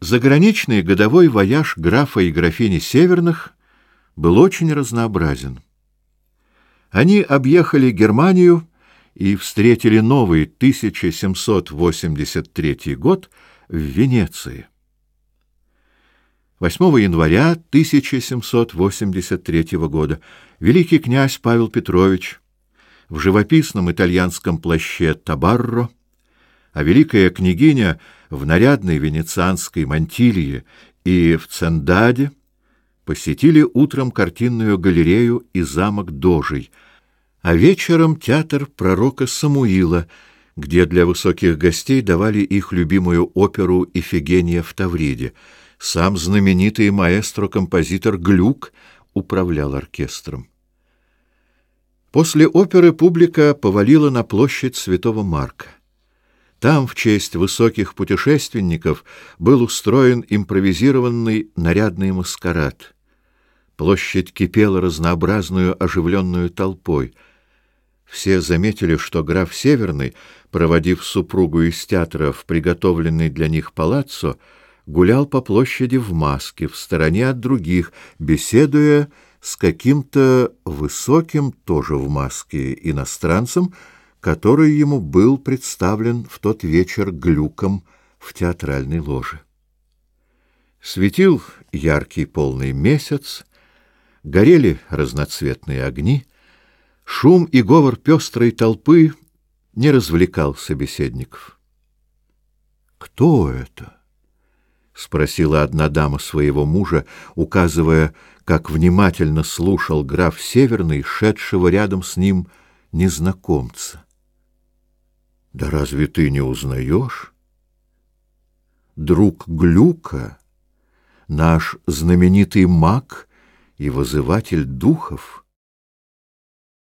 Заграничный годовой вояж графа и графини Северных был очень разнообразен. Они объехали Германию и встретили новый 1783 год в Венеции. 8 января 1783 года великий князь Павел Петрович в живописном итальянском плаще Табарро, а великая княгиня — в нарядной венецианской мантилье и в Цендаде посетили утром картинную галерею и замок Дожей, а вечером театр пророка Самуила, где для высоких гостей давали их любимую оперу «Ифигения в Тавриде». Сам знаменитый маэстро-композитор Глюк управлял оркестром. После оперы публика повалила на площадь Святого Марка. Там в честь высоких путешественников был устроен импровизированный нарядный маскарад. Площадь кипела разнообразную оживленную толпой. Все заметили, что граф Северный, проводив супругу из театра в приготовленный для них палаццо, гулял по площади в маске, в стороне от других, беседуя с каким-то высоким, тоже в маске, иностранцем, который ему был представлен в тот вечер глюком в театральной ложе. Светил яркий полный месяц, горели разноцветные огни, шум и говор пестрой толпы не развлекал собеседников. «Кто это?» — спросила одна дама своего мужа, указывая, как внимательно слушал граф Северный, шедшего рядом с ним незнакомца. Да разве ты не узнаешь? Друг Глюка, наш знаменитый маг и вызыватель духов —